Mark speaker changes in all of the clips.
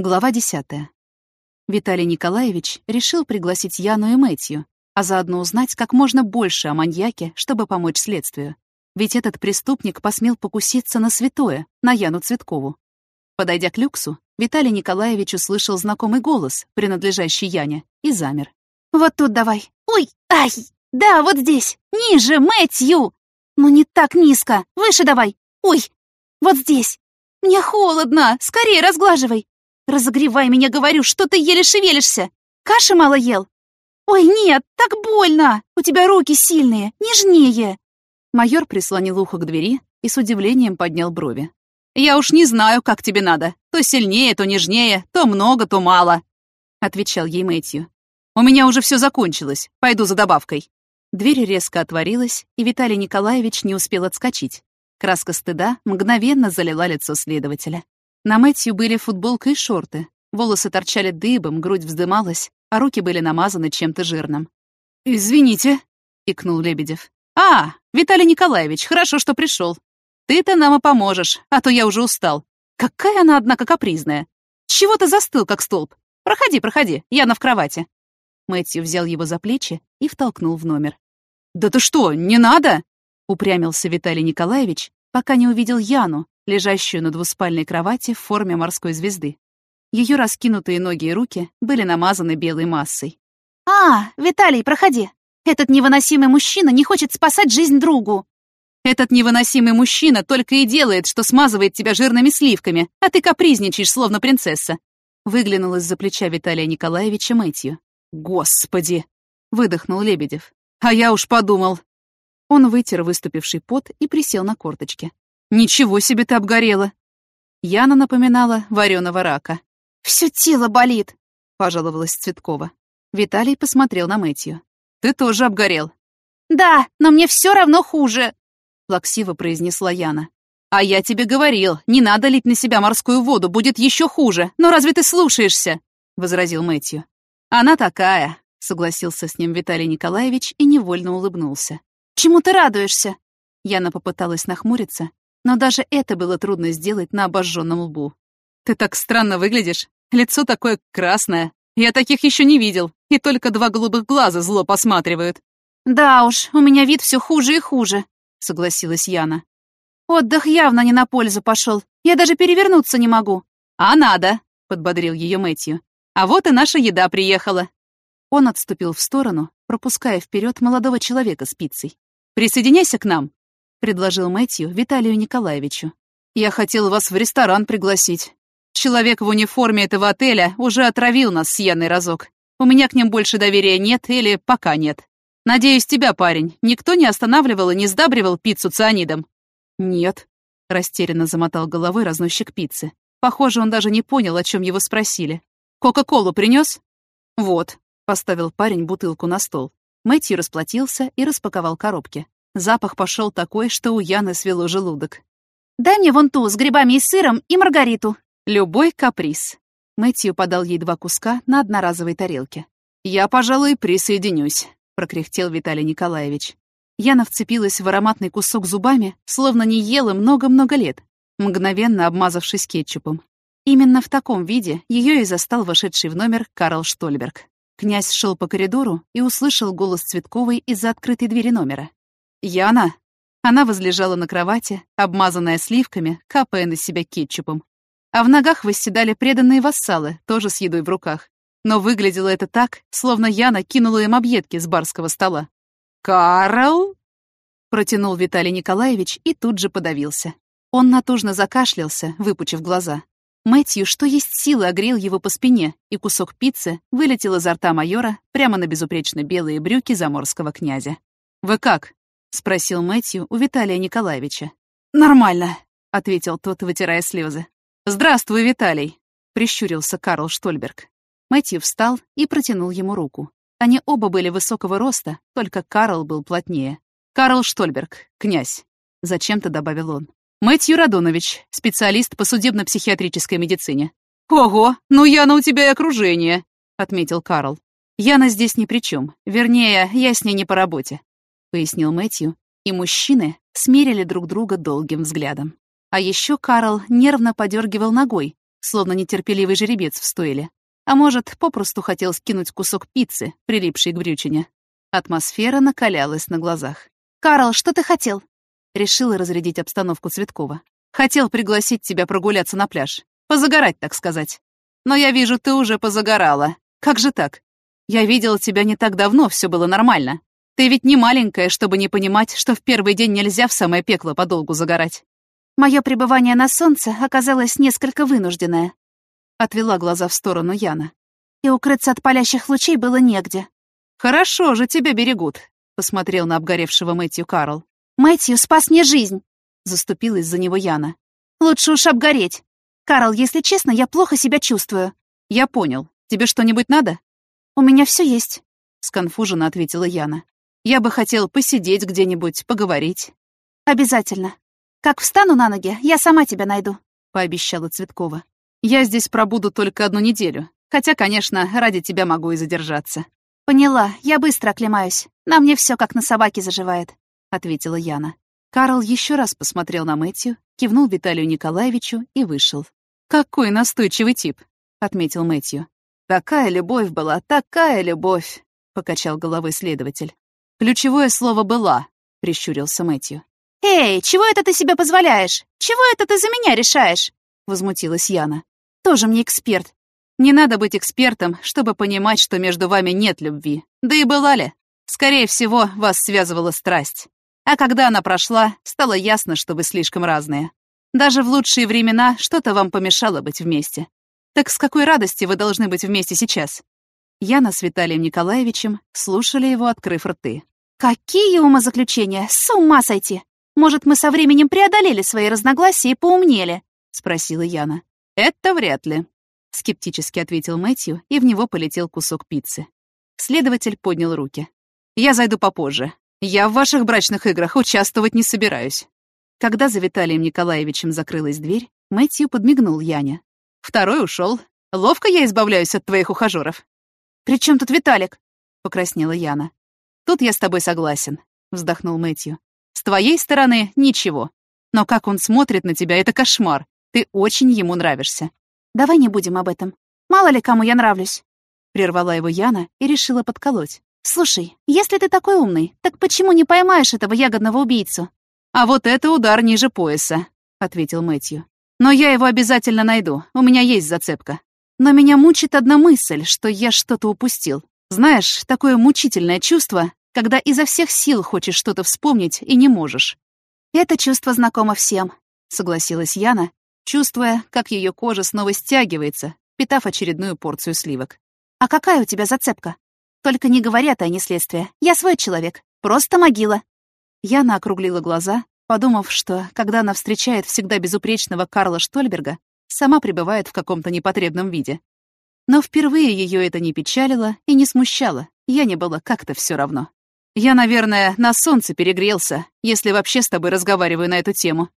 Speaker 1: Глава десятая. Виталий Николаевич решил пригласить Яну и Мэтью, а заодно узнать как можно больше о маньяке, чтобы помочь следствию. Ведь этот преступник посмел покуситься на святое, на Яну Цветкову. Подойдя к люксу, Виталий Николаевич услышал знакомый голос, принадлежащий Яне, и замер.
Speaker 2: «Вот тут давай. Ой, ай! Да, вот здесь. Ниже, Мэтью! Ну не так низко. Выше давай. Ой, вот здесь. Мне холодно. Скорее разглаживай. Разогревай меня, говорю, что ты еле шевелишься. Каши мало ел? Ой, нет, так больно. У тебя руки сильные, нежнее.
Speaker 1: Майор прислонил ухо к двери и с удивлением поднял брови. «Я уж не знаю, как тебе надо. То сильнее, то нежнее, то много, то мало», — отвечал ей Мэтью. «У меня уже все закончилось. Пойду за добавкой». Дверь резко отворилась, и Виталий Николаевич не успел отскочить. Краска стыда мгновенно залила лицо следователя. На Мэтью были футболка и шорты. Волосы торчали дыбом, грудь вздымалась, а руки были намазаны чем-то жирным. «Извините», — икнул Лебедев. «А, Виталий Николаевич, хорошо, что пришел. Ты-то нам и поможешь, а то я уже устал. Какая она, однако, капризная. Чего ты застыл, как столб? Проходи, проходи, Яна в кровати». Мэтью взял его за плечи и втолкнул в номер. «Да ты что, не надо?» — упрямился Виталий Николаевич, пока не увидел Яну, лежащую на двуспальной кровати в форме морской звезды. Ее раскинутые ноги и руки были намазаны белой массой.
Speaker 2: «А, Виталий, проходи!» Этот невыносимый мужчина не хочет спасать жизнь другу.
Speaker 1: Этот невыносимый мужчина только и делает, что смазывает тебя жирными сливками, а ты капризничаешь, словно принцесса. Выглянул из-за плеча Виталия Николаевича Мэтью. «Господи!» — выдохнул Лебедев. «А я уж подумал!» Он вытер выступивший пот и присел на корточки. «Ничего себе ты обгорела!» Яна напоминала вареного рака.
Speaker 2: «Всё тело болит!»
Speaker 1: — пожаловалась Цветкова. Виталий посмотрел на Мэтью. Ты тоже обгорел».
Speaker 2: «Да, но мне все равно хуже», —
Speaker 1: плаксиво произнесла Яна. «А я тебе говорил, не надо лить на себя морскую воду, будет еще хуже. Но разве ты слушаешься?» — возразил Мэтью. «Она такая», — согласился с ним Виталий Николаевич и невольно улыбнулся.
Speaker 2: «Чему ты радуешься?»
Speaker 1: Яна попыталась нахмуриться, но даже это было трудно сделать на обожженном лбу. «Ты так странно выглядишь. Лицо такое красное. Я таких еще не видел, и только два голубых глаза зло посматривают.
Speaker 2: «Да уж, у меня вид все хуже и хуже», — согласилась Яна. «Отдых явно не на пользу пошел. Я даже перевернуться не могу».
Speaker 1: «А надо», — подбодрил ее Мэтью. «А вот и наша еда приехала». Он отступил в сторону, пропуская вперед молодого человека с пиццей. «Присоединяйся к нам», — предложил Мэтью Виталию Николаевичу. «Я хотел вас в ресторан пригласить. Человек в униформе этого отеля уже отравил нас с Яной разок. У меня к ним больше доверия нет или пока нет. Надеюсь, тебя, парень, никто не останавливал и не сдабривал пиццу цианидом?» «Нет», — растерянно замотал головой разносчик пиццы. Похоже, он даже не понял, о чем его спросили. «Кока-колу принес? «Вот», — поставил парень бутылку на стол. Мэтью расплатился и распаковал коробки. Запах пошел такой, что у Яны свело желудок.
Speaker 2: «Дай мне вон ту с грибами и сыром и маргариту»,
Speaker 1: Любой каприз. Мэтью подал ей два куска на одноразовой тарелке. «Я, пожалуй, присоединюсь», — прокряхтел Виталий Николаевич. Яна вцепилась в ароматный кусок зубами, словно не ела много-много лет, мгновенно обмазавшись кетчупом. Именно в таком виде ее и застал вошедший в номер Карл Штольберг. Князь шел по коридору и услышал голос Цветковой из-за открытой двери номера. «Яна!» Она возлежала на кровати, обмазанная сливками, капая на себя кетчупом а в ногах восседали преданные вассалы, тоже с едой в руках. Но выглядело это так, словно я накинула им объедки с барского стола. «Карл?» — протянул Виталий Николаевич и тут же подавился. Он натужно закашлялся, выпучив глаза. Мэтью, что есть силы, огрел его по спине, и кусок пиццы вылетел изо рта майора прямо на безупречно белые брюки заморского князя. «Вы как?» — спросил Мэтью у Виталия Николаевича.
Speaker 2: «Нормально», —
Speaker 1: ответил тот, вытирая слезы. «Здравствуй, Виталий», — прищурился Карл Штольберг. Мэтью встал и протянул ему руку. Они оба были высокого роста, только Карл был плотнее. «Карл Штольберг, князь», — зачем-то добавил он. «Мэтью Радонович, специалист по судебно-психиатрической медицине». «Ого, ну я на у тебя и окружение», — отметил Карл. Яна здесь ни при чем. Вернее, я с ней не по работе», — пояснил Мэтью, и мужчины смерили друг друга долгим взглядом. А еще Карл нервно подергивал ногой, словно нетерпеливый жеребец в стойле. А может, попросту хотел скинуть кусок пиццы, прилипший к брючине. Атмосфера накалялась на глазах.
Speaker 2: «Карл, что ты хотел?»
Speaker 1: Решила разрядить обстановку Цветкова. «Хотел пригласить тебя прогуляться на пляж. Позагорать, так сказать. Но я вижу, ты уже позагорала. Как же так? Я видела тебя не так давно, все было нормально. Ты ведь не маленькая, чтобы не понимать, что в первый день нельзя в самое пекло подолгу загорать.
Speaker 2: Мое пребывание на солнце оказалось несколько вынужденное. Отвела глаза в сторону Яна. И укрыться от палящих лучей было негде.
Speaker 1: «Хорошо же тебя берегут», — посмотрел на обгоревшего Мэтью Карл.
Speaker 2: «Мэтью спас мне жизнь», — заступилась за него Яна. «Лучше уж обгореть. Карл, если честно, я плохо себя чувствую».
Speaker 1: «Я понял. Тебе что-нибудь надо?»
Speaker 2: «У меня все есть», —
Speaker 1: сконфуженно ответила Яна. «Я бы хотел посидеть где-нибудь, поговорить».
Speaker 2: «Обязательно. Как встану на ноги, я сама тебя найду», —
Speaker 1: пообещала Цветкова. «Я здесь пробуду только одну неделю. Хотя, конечно, ради тебя могу и задержаться».
Speaker 2: «Поняла, я быстро оклемаюсь. На мне все как на собаке заживает», — ответила Яна.
Speaker 1: Карл еще раз посмотрел на Мэтью, кивнул Виталию Николаевичу и вышел. «Какой настойчивый тип», — отметил Мэтью. «Такая любовь была, такая любовь», — покачал головой следователь. «Ключевое слово «была», — прищурился Мэтью.
Speaker 2: «Эй, чего это ты себе позволяешь? Чего это ты за меня решаешь?» — возмутилась Яна. «Тоже мне эксперт.
Speaker 1: Не надо быть экспертом, чтобы понимать, что между вами нет любви. Да и была ли? Скорее всего, вас связывала страсть. А когда она прошла, стало ясно, что вы слишком разные. Даже в лучшие времена что-то вам помешало быть вместе. Так с какой радости вы должны быть вместе сейчас? Яна с Виталием Николаевичем слушали его, открыв рты.
Speaker 2: «Какие умозаключения! С ума сойти! Может, мы со временем преодолели свои разногласия и поумнели?» — спросила Яна.
Speaker 1: «Это вряд ли», — скептически ответил Мэтью, и в него полетел кусок пиццы. Следователь поднял руки. «Я зайду попозже. Я в ваших брачных играх участвовать не собираюсь». Когда за Виталием Николаевичем закрылась дверь, Мэтью подмигнул Яне. «Второй ушел. Ловко я избавляюсь от твоих ухажеров».
Speaker 2: «При чем тут Виталик?»
Speaker 1: — покраснела Яна. «Тут я с тобой согласен», — вздохнул Мэтью. «С твоей стороны — ничего. Но как он смотрит на тебя — это кошмар. Ты очень ему нравишься.
Speaker 2: Давай не будем об этом. Мало ли кому я нравлюсь.
Speaker 1: Прервала его Яна и решила подколоть.
Speaker 2: Слушай, если ты такой умный, так почему не поймаешь этого ягодного убийцу?
Speaker 1: А вот это удар ниже пояса, ответил Мэтью. Но я его обязательно найду. У меня есть зацепка. Но меня мучит одна мысль, что я что-то упустил. Знаешь, такое мучительное чувство, когда изо всех сил хочешь что-то вспомнить и не можешь.
Speaker 2: Это чувство знакомо всем, согласилась Яна
Speaker 1: чувствуя, как ее кожа снова стягивается, питав очередную порцию сливок.
Speaker 2: «А какая у тебя зацепка? Только не говори, а не следствие. Я свой человек. Просто могила».
Speaker 1: Яна округлила глаза, подумав, что, когда она встречает всегда безупречного Карла Штольберга, сама пребывает в каком-то непотребном виде. Но впервые ее это не печалило и не смущало, я не было как-то все равно. Я, наверное, на солнце перегрелся, если вообще с тобой разговариваю на эту тему.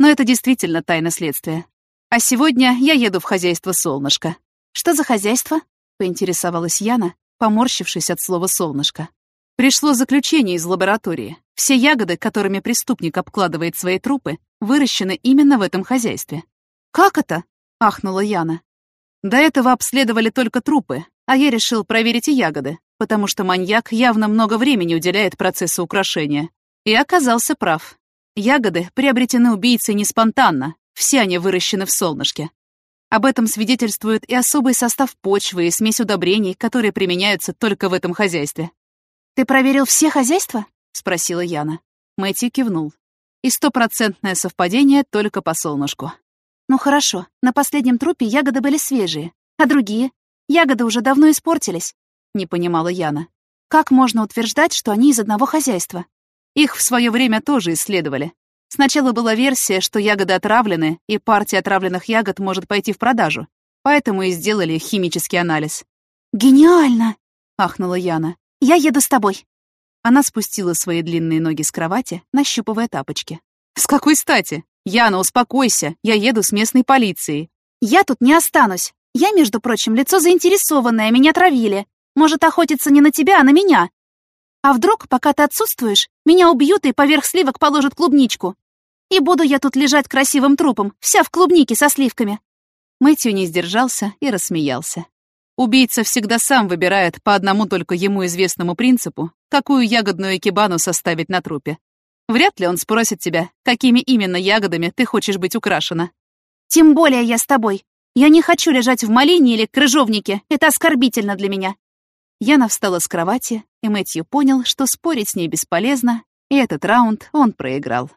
Speaker 1: Но это действительно тайна следствия. А сегодня я еду в хозяйство «Солнышко».
Speaker 2: «Что за хозяйство?»
Speaker 1: — поинтересовалась Яна, поморщившись от слова «солнышко». Пришло заключение из лаборатории. Все ягоды, которыми преступник обкладывает свои трупы, выращены именно в этом хозяйстве.
Speaker 2: «Как это?»
Speaker 1: — ахнула Яна. До этого обследовали только трупы, а я решил проверить и ягоды, потому что маньяк явно много времени уделяет процессу украшения. И оказался прав. Ягоды приобретены убийцей не спонтанно, все они выращены в солнышке. Об этом свидетельствует и особый состав почвы и смесь удобрений, которые применяются только в этом хозяйстве.
Speaker 2: «Ты проверил все хозяйства?»
Speaker 1: — спросила Яна. Мэтью кивнул. И стопроцентное совпадение только по солнышку.
Speaker 2: «Ну хорошо, на последнем трупе ягоды были свежие, а другие? Ягоды уже давно испортились», — не понимала Яна. «Как можно утверждать, что они из одного хозяйства?»
Speaker 1: Их в свое время тоже исследовали. Сначала была версия, что ягоды отравлены, и партия отравленных ягод может пойти в продажу. Поэтому и сделали химический анализ.
Speaker 2: «Гениально!» — ахнула Яна. «Я еду с тобой».
Speaker 1: Она спустила свои длинные ноги с кровати, нащупывая тапочки. «С какой стати? Яна, успокойся, я еду с местной полицией».
Speaker 2: «Я тут не останусь. Я, между прочим, лицо заинтересованное, меня травили». может охотиться не на тебя, а на меня. А вдруг, пока ты отсутствуешь, меня убьют и поверх сливок положат клубничку? И буду я тут лежать красивым трупом, вся в клубнике со сливками».
Speaker 1: Мэтью не сдержался и рассмеялся. Убийца всегда сам выбирает по одному только ему известному принципу, какую ягодную экибану составить на трупе. Вряд ли он спросит тебя, какими именно ягодами ты хочешь быть украшена.
Speaker 2: «Тем более я с тобой. Я не хочу лежать в малине или крыжовнике. Это оскорбительно для меня».
Speaker 1: Яна встала с кровати, и Мэтью понял, что спорить с ней бесполезно, и этот раунд он проиграл.